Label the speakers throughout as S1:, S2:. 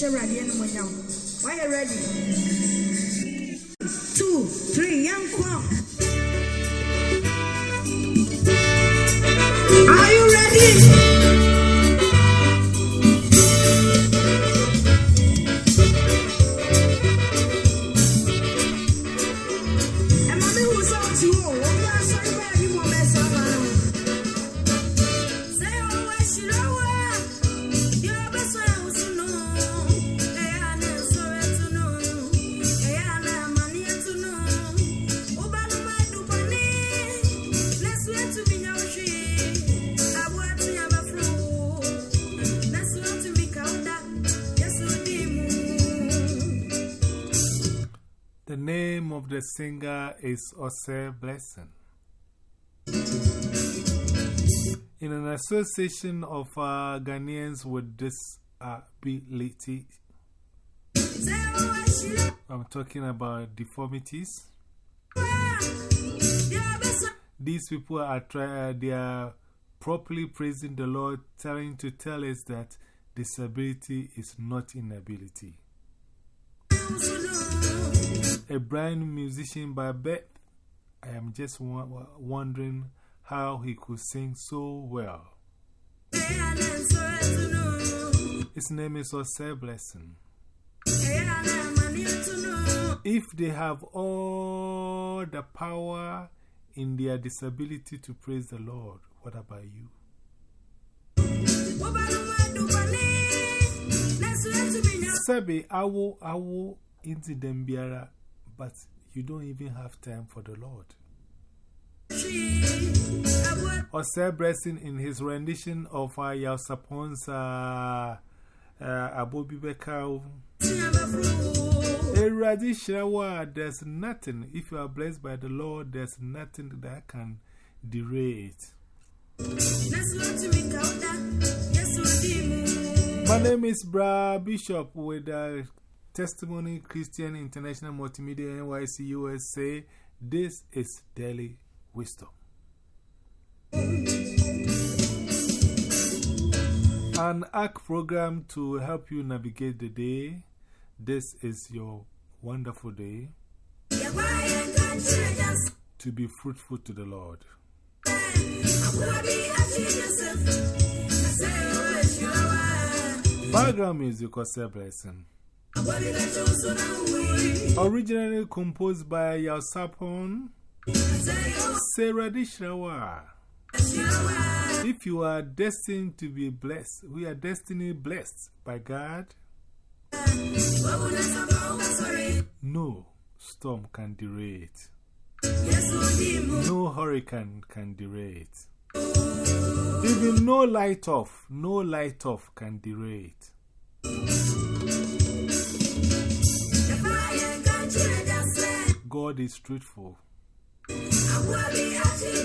S1: yɛnhyɛ awurade animonyam wayɛ ready. Two three yɛnkɔ. Are you ready
S2: the singer is Ose Blessing. In an association of uh, Ghanaians with disability, I'm talking about deformities. These people are try, they are properly praising the Lord, trying to tell us that disability is not inability. A blind musician by birth, I am just wondering how he could sing so well. His name is Ose Blessing. If they have all the power in their disability to praise the Lord, what about you? Sabi, awo, awo, into them biara, but you don't even have time for the Lord.
S3: Aboa
S2: Blessing in his rendition of uh, Yaw Sarpong's uh, uh, Abobi Bekau.
S3: te abɛforo wo.
S2: There's nothing. If you are blessed by the Lord, there's nothing that can derail it. My name is Bra Bishop with uh, Testimony Christian International Multimedia NYC USA. This is Daily Wisdom. An ARC program to help you navigate the day. This is your wonderful day to be fruitful to the Lord. Background music a blessing. Originally composed by
S3: Yaw Sarpong
S2: Sarah Dishrawa. If you are destined to be blessed, we are destiny blessed by God, no storm can derail. No hurricane can derail. Even no light off, no light off can derail. God is truthful.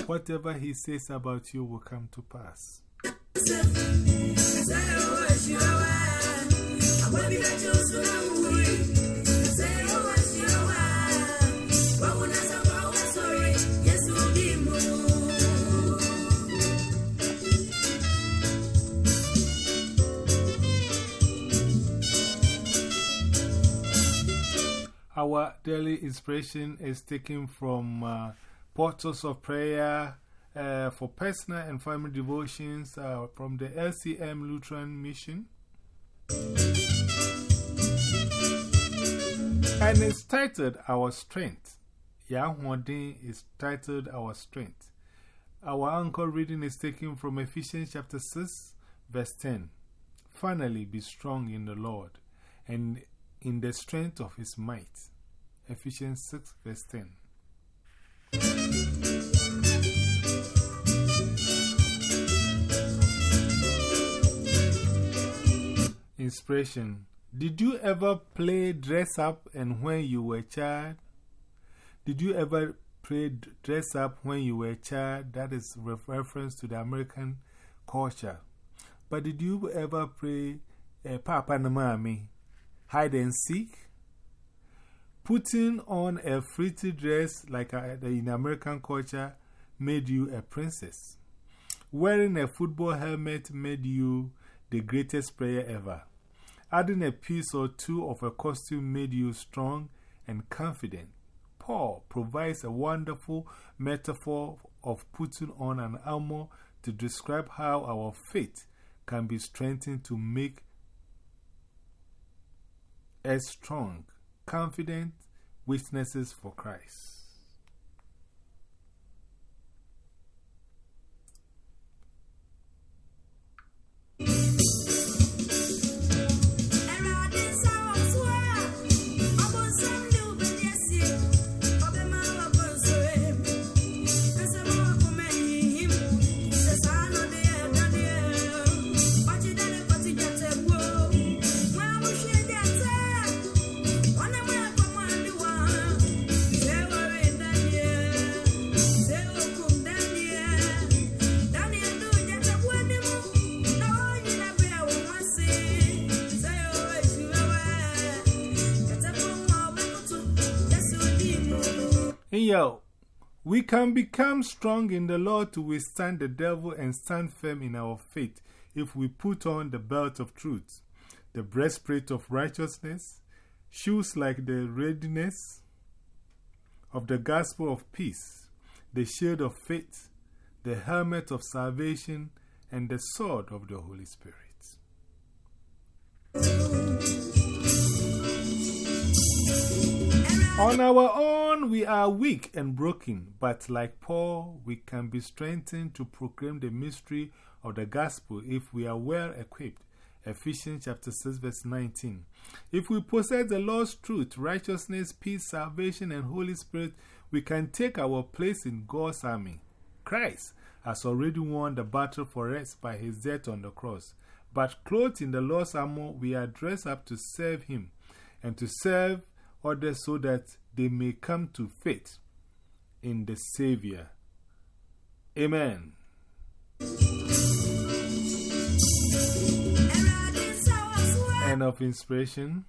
S2: Whatever He says about you will come to pass. Our daily inspiration is taken from uh, Portals of Prayer uh, for Personal and Family Devotions uh, from the LCM Lutheran Mission. And it's titled Our Strength. Yahweh is titled Our Strength. Our anchor reading is taken from Ephesians chapter 6, verse 10. Finally, be strong in the Lord and in the strength of his might. Ephesians 6, verse 10. Inspiration Did you ever play dress up and when you were a child? Did you ever play dress up when you were a child? That is reference to the American culture. But did you ever play uh, Papa and Mommy? Hide and seek? Putting on a fritty dress like uh, in American culture made you a princess. Wearing a football helmet made you the greatest player ever. Adding a piece or two of a costume made you strong and confident. Paul provides a wonderful metaphor of putting on an armor to describe how our faith can be strengthened to make us strong, confident witnesses for Christ. Yo, we can become strong in the Lord to withstand the devil and stand firm in our faith if we put on the belt of truth, the breastplate of righteousness, shoes like the readiness of the gospel of peace, the shield of faith, the helmet of salvation, and the sword of the Holy Spirit. On our own, we are weak and broken, but like Paul, we can be strengthened to proclaim the mystery of the gospel if we are well equipped. Ephesians chapter 6, verse 19. If we possess the Lord's truth, righteousness, peace, salvation, and Holy Spirit, we can take our place in God's army. Christ has already won the battle for us by his death on the cross. But clothed in the Lord's armor, we are dressed up to serve him and to serve others so that they may come to faith in the Savior. Amen. End of inspiration.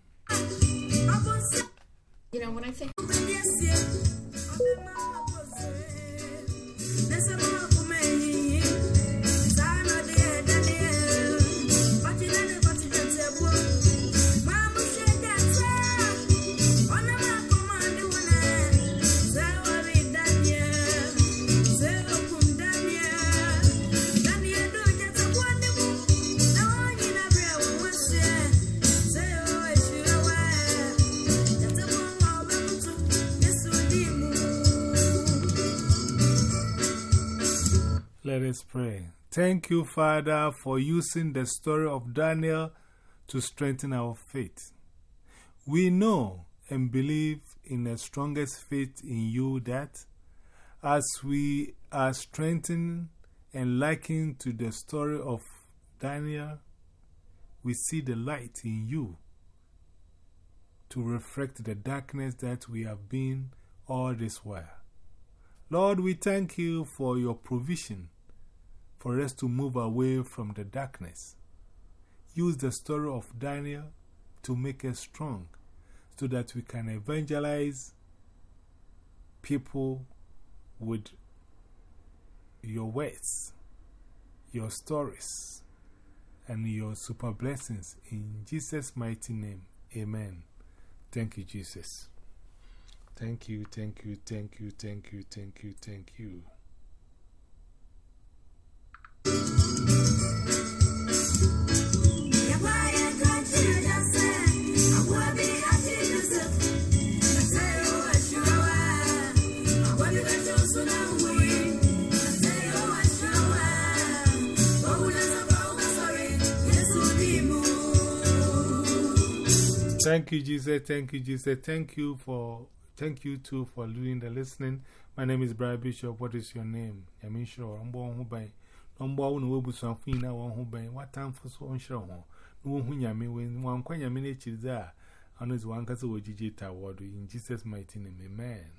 S1: You know, when I think
S2: Let us pray. Thank you, Father, for using the story of Daniel to strengthen our faith. We know and believe in the strongest faith in you that as we are strengthened and likened to the story of Daniel, we see the light in you to reflect the darkness that we have been all this while. Lord, we thank you for your provision for us to move away from the darkness. Use the story of Daniel to make us strong so that we can evangelize people with your words, your stories, and your super blessings. In Jesus' mighty name, amen. Thank you, Jesus. Thank you, thank you, thank you, thank you, thank you, thank you. Thank you, Jesus. Thank you, Jesus. Thank you for, thank you too for doing the listening. My name is Brian Bishop. What is your name? I mean, sure, I'm born who by, I'm born who was something now who by, what time for so show? No one yami when one quanya minute is there. Honest one case with GG Tower in Jesus' mighty name. Amen.